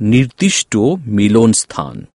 নির্দিষ্ট মিলনস্থান